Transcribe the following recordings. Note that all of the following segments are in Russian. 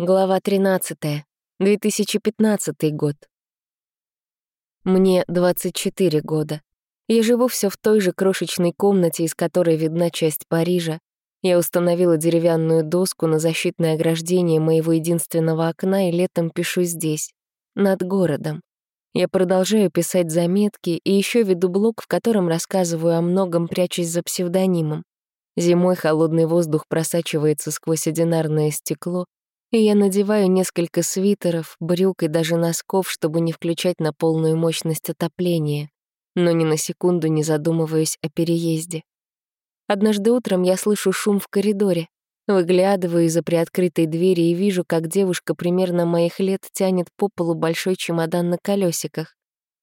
Глава 13. 2015 год. Мне 24 года. Я живу все в той же крошечной комнате, из которой видна часть Парижа. Я установила деревянную доску на защитное ограждение моего единственного окна и летом пишу здесь, над городом. Я продолжаю писать заметки и еще веду блог, в котором рассказываю о многом, прячась за псевдонимом. Зимой холодный воздух просачивается сквозь одинарное стекло, и я надеваю несколько свитеров, брюк и даже носков, чтобы не включать на полную мощность отопления, но ни на секунду не задумываюсь о переезде. Однажды утром я слышу шум в коридоре, выглядываю из-за приоткрытой двери и вижу, как девушка примерно моих лет тянет по полу большой чемодан на колесиках.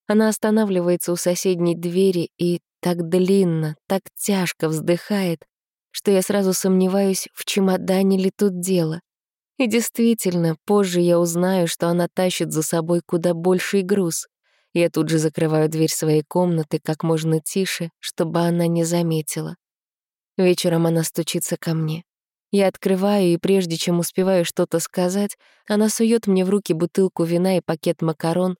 Она останавливается у соседней двери и так длинно, так тяжко вздыхает, что я сразу сомневаюсь, в чемодане ли тут дело. И действительно, позже я узнаю, что она тащит за собой куда больший груз. Я тут же закрываю дверь своей комнаты как можно тише, чтобы она не заметила. Вечером она стучится ко мне. Я открываю, и прежде чем успеваю что-то сказать, она сует мне в руки бутылку вина и пакет макарон.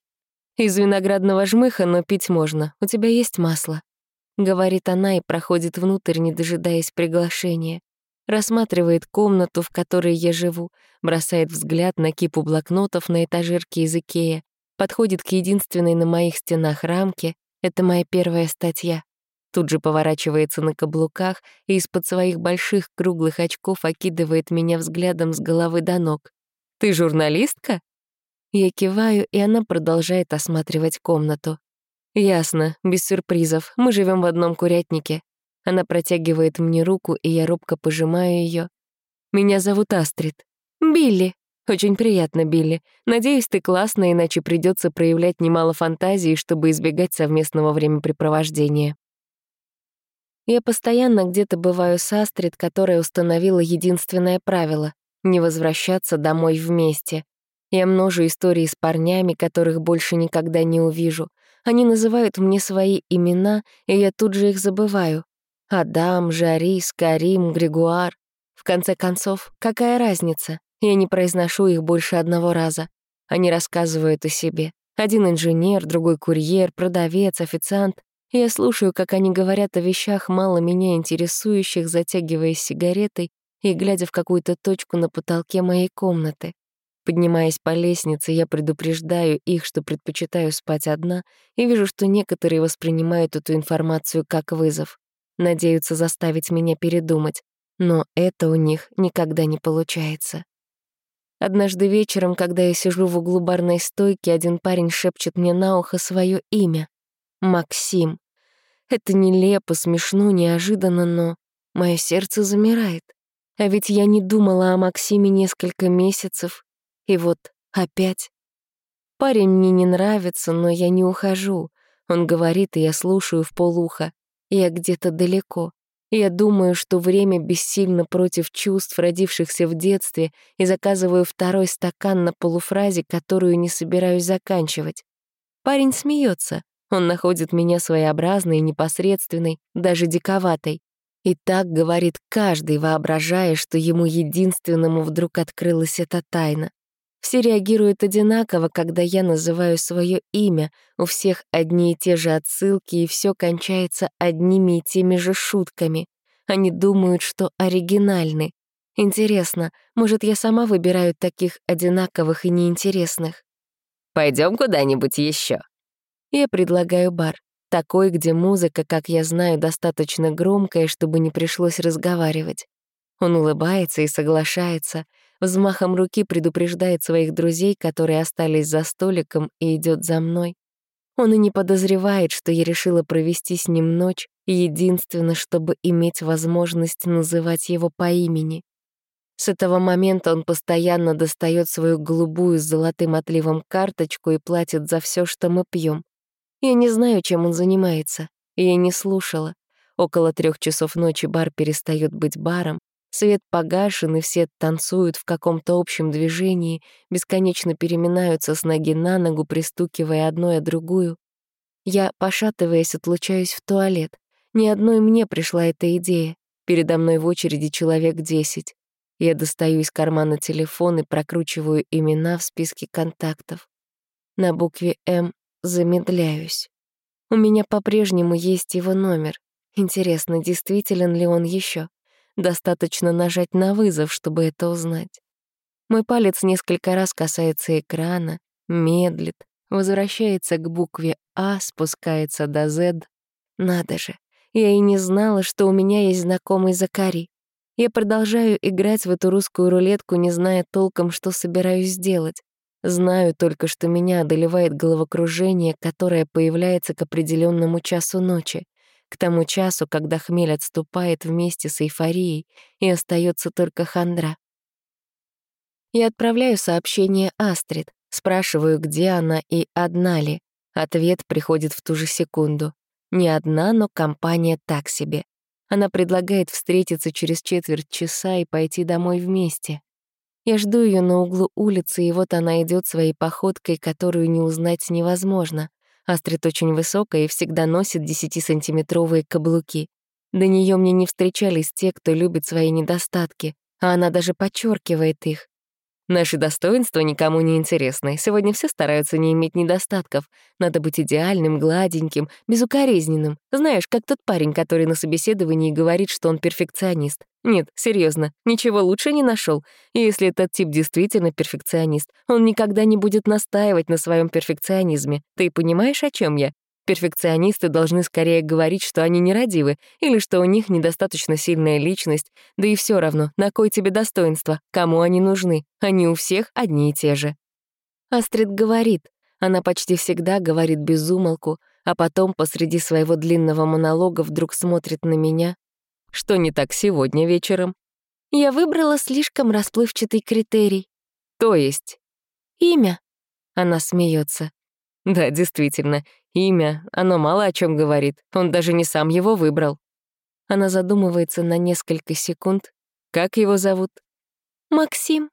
«Из виноградного жмыха, но пить можно. У тебя есть масло?» Говорит она и проходит внутрь, не дожидаясь приглашения рассматривает комнату, в которой я живу, бросает взгляд на кипу блокнотов на этажерке из Икея, подходит к единственной на моих стенах рамке. Это моя первая статья. Тут же поворачивается на каблуках и из-под своих больших круглых очков окидывает меня взглядом с головы до ног. «Ты журналистка?» Я киваю, и она продолжает осматривать комнату. «Ясно, без сюрпризов. Мы живем в одном курятнике. Она протягивает мне руку, и я робко пожимаю ее. «Меня зовут Астрид». «Билли». «Очень приятно, Билли. Надеюсь, ты классная, иначе придется проявлять немало фантазии, чтобы избегать совместного времяпрепровождения». Я постоянно где-то бываю с Астрид, которая установила единственное правило — не возвращаться домой вместе. Я множу истории с парнями, которых больше никогда не увижу. Они называют мне свои имена, и я тут же их забываю. Адам, Жарис, Карим, Григуар. В конце концов, какая разница? Я не произношу их больше одного раза. Они рассказывают о себе. Один инженер, другой курьер, продавец, официант. Я слушаю, как они говорят о вещах, мало меня интересующих, затягиваясь сигаретой и глядя в какую-то точку на потолке моей комнаты. Поднимаясь по лестнице, я предупреждаю их, что предпочитаю спать одна, и вижу, что некоторые воспринимают эту информацию как вызов надеются заставить меня передумать, но это у них никогда не получается. Однажды вечером, когда я сижу в углу барной стойки, один парень шепчет мне на ухо свое имя — Максим. Это нелепо, смешно, неожиданно, но мое сердце замирает. А ведь я не думала о Максиме несколько месяцев, и вот опять. Парень мне не нравится, но я не ухожу. Он говорит, и я слушаю в полуха. Я где-то далеко. Я думаю, что время бессильно против чувств, родившихся в детстве, и заказываю второй стакан на полуфразе, которую не собираюсь заканчивать. Парень смеется. Он находит меня своеобразной, непосредственной, даже диковатой. И так говорит каждый, воображая, что ему единственному вдруг открылась эта тайна. Все реагируют одинаково, когда я называю свое имя. У всех одни и те же отсылки, и все кончается одними и теми же шутками. Они думают, что оригинальны. Интересно, может, я сама выбираю таких одинаковых и неинтересных? Пойдем куда-нибудь еще. Я предлагаю бар. Такой, где музыка, как я знаю, достаточно громкая, чтобы не пришлось разговаривать. Он улыбается и соглашается — взмахом руки предупреждает своих друзей, которые остались за столиком, и идет за мной. Он и не подозревает, что я решила провести с ним ночь, единственно, чтобы иметь возможность называть его по имени. С этого момента он постоянно достает свою голубую с золотым отливом карточку и платит за все, что мы пьем. Я не знаю, чем он занимается, я не слушала. Около трех часов ночи бар перестает быть баром, Свет погашен, и все танцуют в каком-то общем движении, бесконечно переминаются с ноги на ногу, пристукивая одной о другую. Я, пошатываясь, отлучаюсь в туалет. Ни одной мне пришла эта идея. Передо мной в очереди человек десять. Я достаю из кармана телефон и прокручиваю имена в списке контактов. На букве «М» замедляюсь. У меня по-прежнему есть его номер. Интересно, действителен ли он еще? Достаточно нажать на вызов, чтобы это узнать. Мой палец несколько раз касается экрана, медлит, возвращается к букве «А», спускается до «З». Надо же, я и не знала, что у меня есть знакомый Закари. Я продолжаю играть в эту русскую рулетку, не зная толком, что собираюсь сделать. Знаю только, что меня одолевает головокружение, которое появляется к определенному часу ночи, к тому часу, когда хмель отступает вместе с эйфорией, и остается только хандра. Я отправляю сообщение Астрид, спрашиваю, где она и одна ли. Ответ приходит в ту же секунду. Не одна, но компания так себе. Она предлагает встретиться через четверть часа и пойти домой вместе. Я жду ее на углу улицы, и вот она идет своей походкой, которую не узнать невозможно. Астрид очень высокая и всегда носит 10-сантиметровые каблуки. До нее мне не встречались те, кто любит свои недостатки, а она даже подчеркивает их. Наши достоинства никому не интересны. Сегодня все стараются не иметь недостатков. Надо быть идеальным, гладеньким, безукоризненным. Знаешь, как тот парень, который на собеседовании говорит, что он перфекционист. Нет, серьезно, ничего лучше не нашел. И если этот тип действительно перфекционист, он никогда не будет настаивать на своем перфекционизме. Ты понимаешь, о чем я? Перфекционисты должны скорее говорить, что они нерадивы, или что у них недостаточно сильная личность, да и все равно, на кой тебе достоинства, кому они нужны, они у всех одни и те же. Астрид говорит, она почти всегда говорит без умолку, а потом посреди своего длинного монолога вдруг смотрит на меня. Что не так сегодня вечером? Я выбрала слишком расплывчатый критерий. То есть? Имя. Она смеется. Да, действительно, имя, оно мало о чем говорит. Он даже не сам его выбрал. Она задумывается на несколько секунд. Как его зовут? Максим.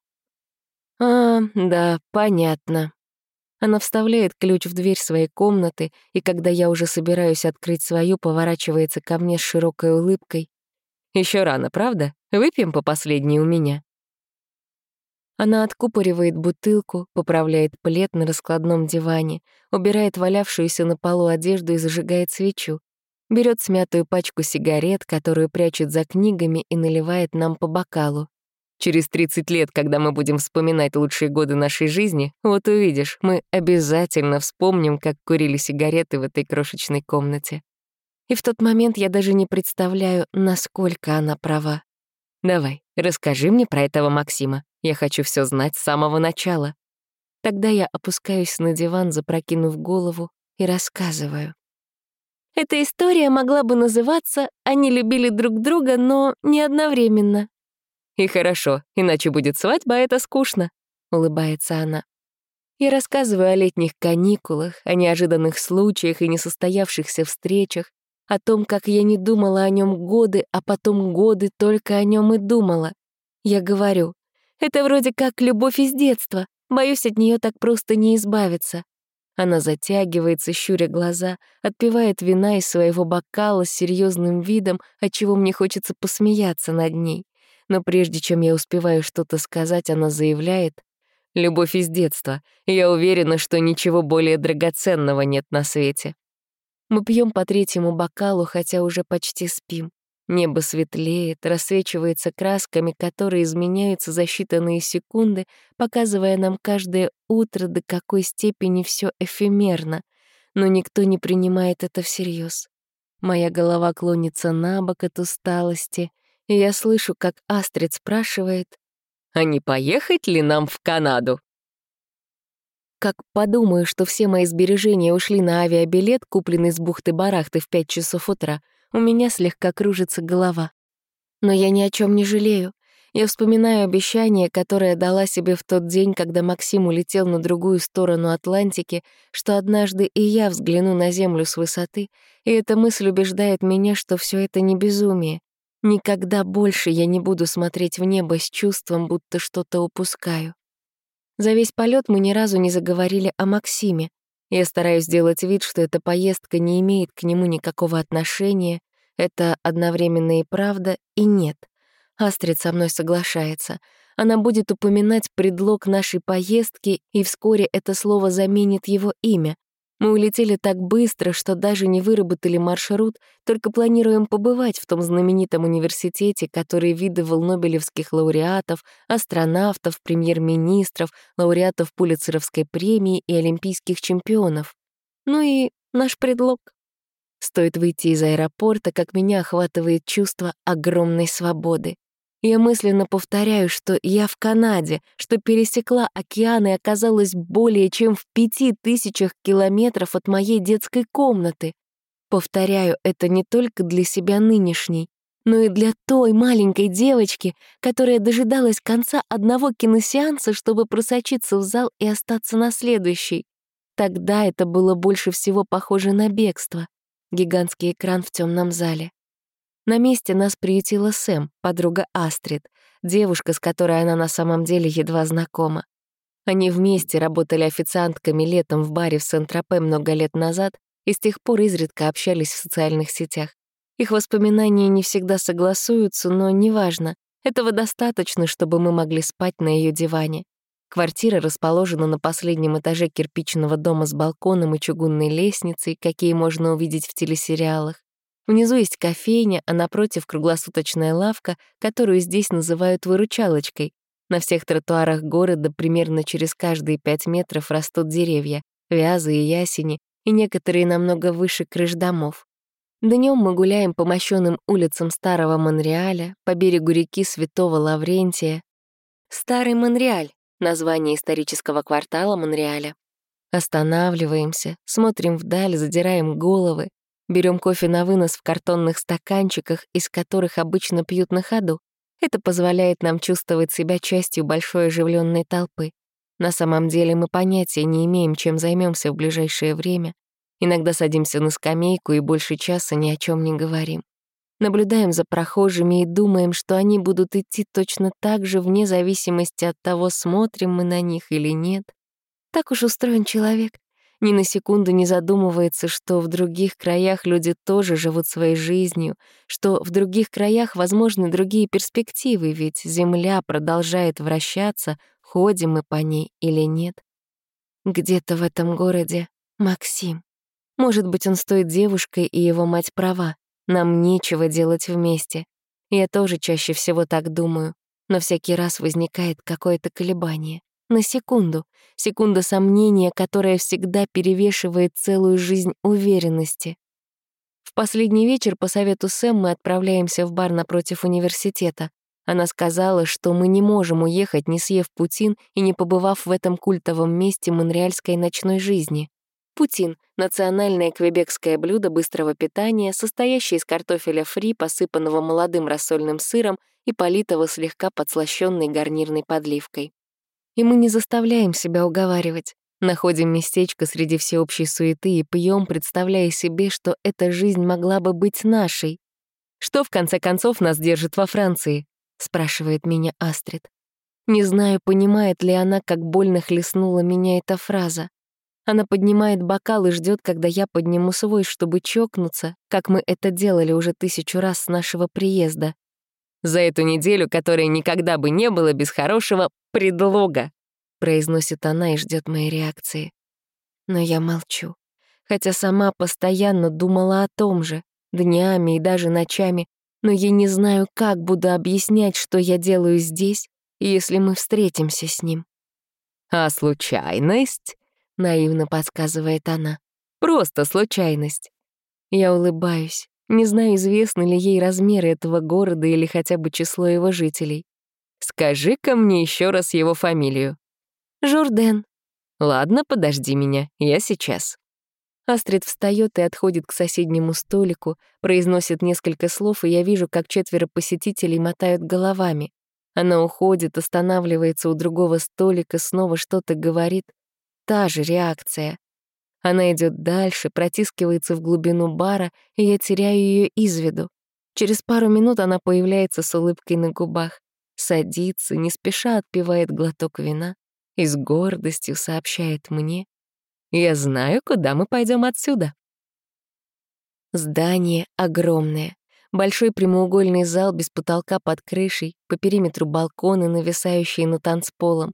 А, да, понятно. Она вставляет ключ в дверь своей комнаты, и когда я уже собираюсь открыть свою, поворачивается ко мне с широкой улыбкой. Еще рано, правда? Выпьем по последней у меня. Она откупоривает бутылку, поправляет плед на раскладном диване, убирает валявшуюся на полу одежду и зажигает свечу. Берет смятую пачку сигарет, которую прячет за книгами и наливает нам по бокалу. Через 30 лет, когда мы будем вспоминать лучшие годы нашей жизни, вот увидишь, мы обязательно вспомним, как курили сигареты в этой крошечной комнате. И в тот момент я даже не представляю, насколько она права. Давай, расскажи мне про этого Максима. Я хочу все знать с самого начала. Тогда я опускаюсь на диван, запрокинув голову, и рассказываю. Эта история могла бы называться «Они любили друг друга, но не одновременно». «И хорошо, иначе будет свадьба, а это скучно», — улыбается она. Я рассказываю о летних каникулах, о неожиданных случаях и несостоявшихся встречах, о том, как я не думала о нем годы, а потом годы только о нем и думала. Я говорю, это вроде как любовь из детства, боюсь от нее так просто не избавиться. Она затягивается, щуря глаза, отпивает вина из своего бокала с серьезным видом, отчего мне хочется посмеяться над ней. Но прежде чем я успеваю что-то сказать, она заявляет, «Любовь из детства. Я уверена, что ничего более драгоценного нет на свете». Мы пьем по третьему бокалу, хотя уже почти спим. Небо светлеет, рассвечивается красками, которые изменяются за считанные секунды, показывая нам каждое утро, до какой степени все эфемерно. Но никто не принимает это всерьез. Моя голова клонится на бок от усталости, и я слышу, как Астрид спрашивает, «А не поехать ли нам в Канаду?» Как подумаю, что все мои сбережения ушли на авиабилет, купленный с бухты-барахты в пять часов утра, у меня слегка кружится голова. Но я ни о чем не жалею. Я вспоминаю обещание, которое дала себе в тот день, когда Максим улетел на другую сторону Атлантики, что однажды и я взгляну на Землю с высоты, и эта мысль убеждает меня, что все это не безумие. Никогда больше я не буду смотреть в небо с чувством, будто что-то упускаю. За весь полет мы ни разу не заговорили о Максиме. Я стараюсь сделать вид, что эта поездка не имеет к нему никакого отношения. Это одновременно и правда, и нет. Астрид со мной соглашается. Она будет упоминать предлог нашей поездки, и вскоре это слово заменит его имя. Мы улетели так быстро, что даже не выработали маршрут, только планируем побывать в том знаменитом университете, который видывал нобелевских лауреатов, астронавтов, премьер-министров, лауреатов Пулицеровской премии и олимпийских чемпионов. Ну и наш предлог. Стоит выйти из аэропорта, как меня охватывает чувство огромной свободы. Я мысленно повторяю, что я в Канаде, что пересекла океан и оказалась более чем в пяти тысячах километров от моей детской комнаты. Повторяю это не только для себя нынешней, но и для той маленькой девочки, которая дожидалась конца одного киносеанса, чтобы просочиться в зал и остаться на следующий. Тогда это было больше всего похоже на бегство. Гигантский экран в темном зале. На месте нас приютила Сэм, подруга Астрид, девушка, с которой она на самом деле едва знакома. Они вместе работали официантками летом в баре в Сент-Тропе много лет назад и с тех пор изредка общались в социальных сетях. Их воспоминания не всегда согласуются, но неважно. Этого достаточно, чтобы мы могли спать на ее диване. Квартира расположена на последнем этаже кирпичного дома с балконом и чугунной лестницей, какие можно увидеть в телесериалах. Внизу есть кофейня, а напротив — круглосуточная лавка, которую здесь называют выручалочкой. На всех тротуарах города примерно через каждые пять метров растут деревья, вязы и ясени, и некоторые намного выше крыш домов. Днем мы гуляем по мощенным улицам Старого Монреаля, по берегу реки Святого Лаврентия. Старый Монреаль — название исторического квартала Монреаля. Останавливаемся, смотрим вдаль, задираем головы, Берем кофе на вынос в картонных стаканчиках, из которых обычно пьют на ходу. Это позволяет нам чувствовать себя частью большой оживленной толпы. На самом деле мы понятия не имеем, чем займемся в ближайшее время. Иногда садимся на скамейку и больше часа ни о чем не говорим. Наблюдаем за прохожими и думаем, что они будут идти точно так же, вне зависимости от того, смотрим мы на них или нет. Так уж устроен человек ни на секунду не задумывается, что в других краях люди тоже живут своей жизнью, что в других краях возможны другие перспективы, ведь Земля продолжает вращаться, ходим мы по ней или нет. Где-то в этом городе Максим. Может быть, он стоит девушкой, и его мать права. Нам нечего делать вместе. Я тоже чаще всего так думаю, но всякий раз возникает какое-то колебание. На секунду. Секунда сомнения, которая всегда перевешивает целую жизнь уверенности. В последний вечер по совету Сэм мы отправляемся в бар напротив университета. Она сказала, что мы не можем уехать, не съев путин и не побывав в этом культовом месте монреальской ночной жизни. Путин — национальное квебекское блюдо быстрого питания, состоящее из картофеля фри, посыпанного молодым рассольным сыром и политого слегка подслащённой гарнирной подливкой. И мы не заставляем себя уговаривать. Находим местечко среди всеобщей суеты и пьем, представляя себе, что эта жизнь могла бы быть нашей. «Что, в конце концов, нас держит во Франции?» — спрашивает меня Астрид. Не знаю, понимает ли она, как больно хлестнула меня эта фраза. Она поднимает бокал и ждет, когда я подниму свой, чтобы чокнуться, как мы это делали уже тысячу раз с нашего приезда. За эту неделю, которой никогда бы не было без хорошего предлога», — произносит она и ждет моей реакции. Но я молчу, хотя сама постоянно думала о том же, днями и даже ночами, но я не знаю, как буду объяснять, что я делаю здесь, если мы встретимся с ним. «А случайность?» — наивно подсказывает она. «Просто случайность». Я улыбаюсь. Не знаю, известны ли ей размеры этого города или хотя бы число его жителей. Скажи-ка мне еще раз его фамилию. Журден. Ладно, подожди меня, я сейчас. Астрид встает и отходит к соседнему столику, произносит несколько слов, и я вижу, как четверо посетителей мотают головами. Она уходит, останавливается у другого столика, снова что-то говорит. Та же реакция. Она идет дальше, протискивается в глубину бара, и я теряю ее из виду. Через пару минут она появляется с улыбкой на губах, садится, не спеша отпивает глоток вина и с гордостью сообщает мне, «Я знаю, куда мы пойдем отсюда». Здание огромное. Большой прямоугольный зал без потолка под крышей, по периметру балконы, нависающие над танцполом.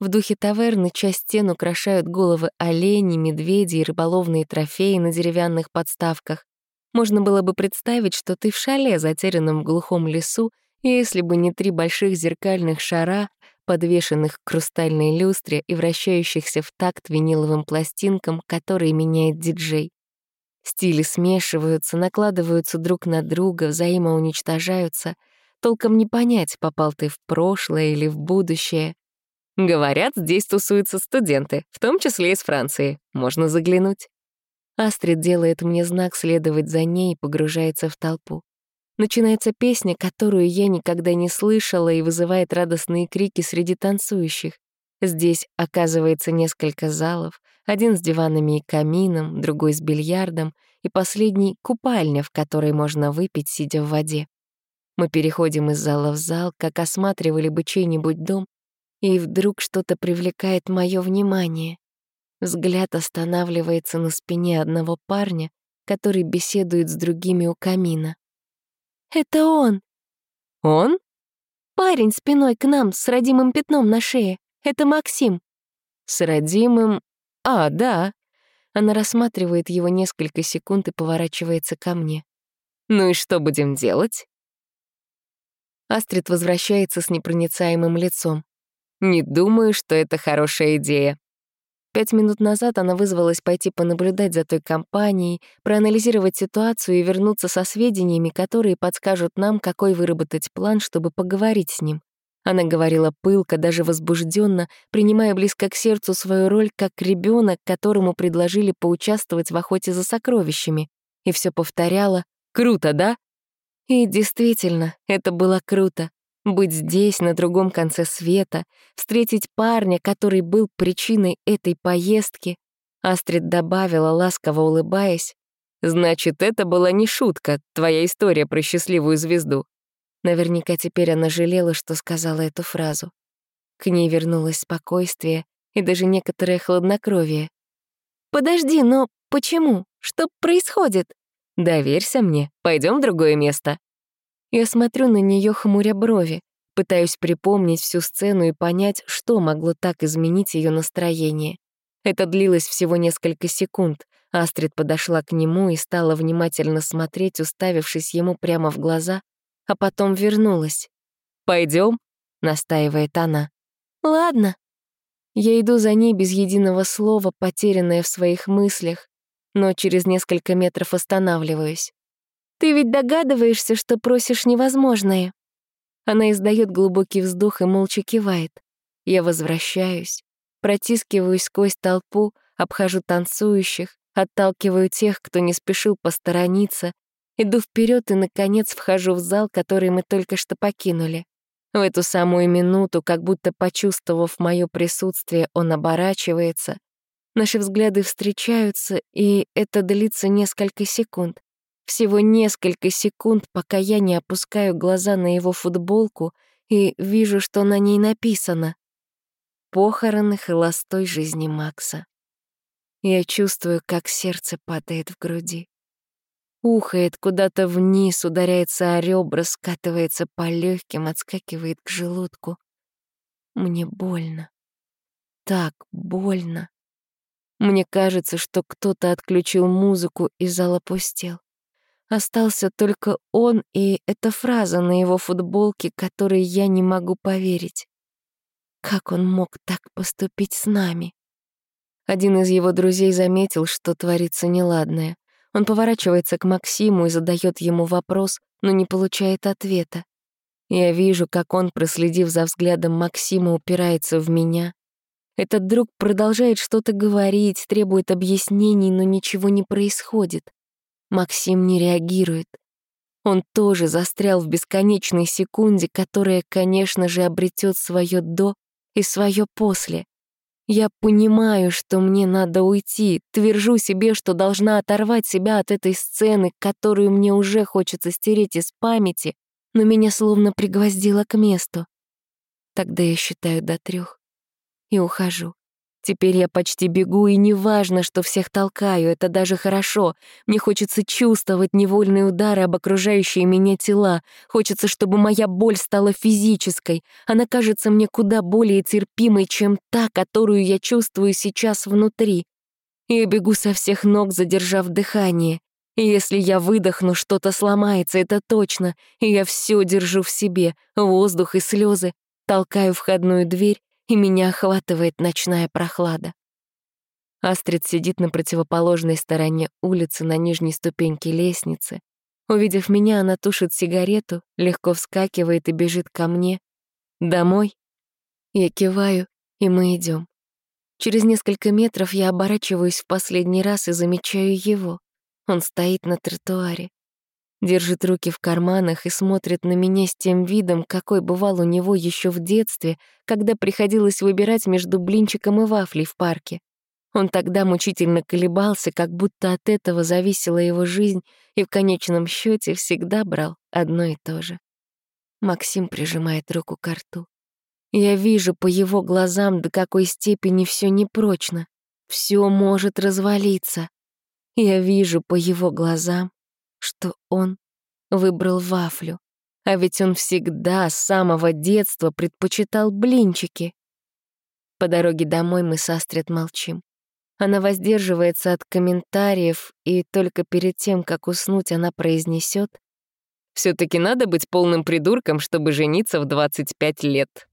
В духе таверны часть стен украшают головы оленей, медведей и рыболовные трофеи на деревянных подставках. Можно было бы представить, что ты в шале, затерянном в глухом лесу, если бы не три больших зеркальных шара, подвешенных к хрустальной люстре и вращающихся в такт виниловым пластинкам, которые меняет диджей. Стили смешиваются, накладываются друг на друга, взаимоуничтожаются. Толком не понять, попал ты в прошлое или в будущее. Говорят, здесь тусуются студенты, в том числе из Франции. Можно заглянуть. Астрид делает мне знак следовать за ней и погружается в толпу. Начинается песня, которую я никогда не слышала и вызывает радостные крики среди танцующих. Здесь оказывается несколько залов, один с диванами и камином, другой с бильярдом и последний — купальня, в которой можно выпить, сидя в воде. Мы переходим из зала в зал, как осматривали бы чей-нибудь дом, и вдруг что-то привлекает мое внимание. Взгляд останавливается на спине одного парня, который беседует с другими у камина. «Это он!» «Он?» «Парень спиной к нам с родимым пятном на шее. Это Максим». «С родимым... А, да». Она рассматривает его несколько секунд и поворачивается ко мне. «Ну и что будем делать?» Астрид возвращается с непроницаемым лицом. «Не думаю, что это хорошая идея». Пять минут назад она вызвалась пойти понаблюдать за той компанией, проанализировать ситуацию и вернуться со сведениями, которые подскажут нам, какой выработать план, чтобы поговорить с ним. Она говорила пылко, даже возбужденно, принимая близко к сердцу свою роль как ребенок, которому предложили поучаствовать в охоте за сокровищами. И все повторяла «Круто, да?» И действительно, это было круто. Быть здесь, на другом конце света, встретить парня, который был причиной этой поездки. Астрид добавила, ласково улыбаясь. «Значит, это была не шутка, твоя история про счастливую звезду. Наверняка теперь она жалела, что сказала эту фразу. К ней вернулось спокойствие и даже некоторое хладнокровие. «Подожди, но почему? Что происходит?» «Доверься мне, пойдем в другое место». Я смотрю на нее хмуря брови, пытаюсь припомнить всю сцену и понять, что могло так изменить ее настроение. Это длилось всего несколько секунд. Астрид подошла к нему и стала внимательно смотреть, уставившись ему прямо в глаза, а потом вернулась. Пойдем, настаивает она. «Ладно». Я иду за ней без единого слова, потерянная в своих мыслях, но через несколько метров останавливаюсь. «Ты ведь догадываешься, что просишь невозможное?» Она издает глубокий вздох и молча кивает. Я возвращаюсь, протискиваюсь сквозь толпу, обхожу танцующих, отталкиваю тех, кто не спешил посторониться, Иду вперед и, наконец, вхожу в зал, который мы только что покинули. В эту самую минуту, как будто почувствовав мое присутствие, он оборачивается. Наши взгляды встречаются, и это длится несколько секунд. Всего несколько секунд, пока я не опускаю глаза на его футболку и вижу, что на ней написано «Похороны холостой жизни Макса». Я чувствую, как сердце падает в груди. Ухает куда-то вниз, ударяется о ребра, скатывается по легким, отскакивает к желудку. Мне больно. Так больно. Мне кажется, что кто-то отключил музыку, и зал опустел. Остался только он и эта фраза на его футболке, которой я не могу поверить. Как он мог так поступить с нами? Один из его друзей заметил, что творится неладное. Он поворачивается к Максиму и задает ему вопрос, но не получает ответа. Я вижу, как он, проследив за взглядом Максима, упирается в меня. Этот друг продолжает что-то говорить, требует объяснений, но ничего не происходит. Максим не реагирует. Он тоже застрял в бесконечной секунде, которая, конечно же, обретет свое «до» и свое «после». Я понимаю, что мне надо уйти, твержу себе, что должна оторвать себя от этой сцены, которую мне уже хочется стереть из памяти, но меня словно пригвоздило к месту. Тогда я считаю до трех и ухожу, Теперь я почти бегу, и неважно, что всех толкаю, это даже хорошо. Мне хочется чувствовать невольные удары об окружающие меня тела. Хочется, чтобы моя боль стала физической. Она кажется мне куда более терпимой, чем та, которую я чувствую сейчас внутри. Я бегу со всех ног, задержав дыхание. И если я выдохну, что-то сломается, это точно. И я все держу в себе, воздух и слезы. Толкаю входную дверь и меня охватывает ночная прохлада. Астрид сидит на противоположной стороне улицы на нижней ступеньке лестницы. Увидев меня, она тушит сигарету, легко вскакивает и бежит ко мне. «Домой?» Я киваю, и мы идем. Через несколько метров я оборачиваюсь в последний раз и замечаю его. Он стоит на тротуаре держит руки в карманах и смотрит на меня с тем видом, какой бывал у него еще в детстве, когда приходилось выбирать между блинчиком и вафлей в парке. Он тогда мучительно колебался, как будто от этого зависела его жизнь, и в конечном счете всегда брал одно и то же. Максим прижимает руку к рту. Я вижу по его глазам, до какой степени все непрочно. Все может развалиться. Я вижу по его глазам, что он выбрал вафлю. А ведь он всегда с самого детства предпочитал блинчики. По дороге домой мы с Астрид молчим. Она воздерживается от комментариев, и только перед тем, как уснуть, она произнесет: все таки надо быть полным придурком, чтобы жениться в 25 лет».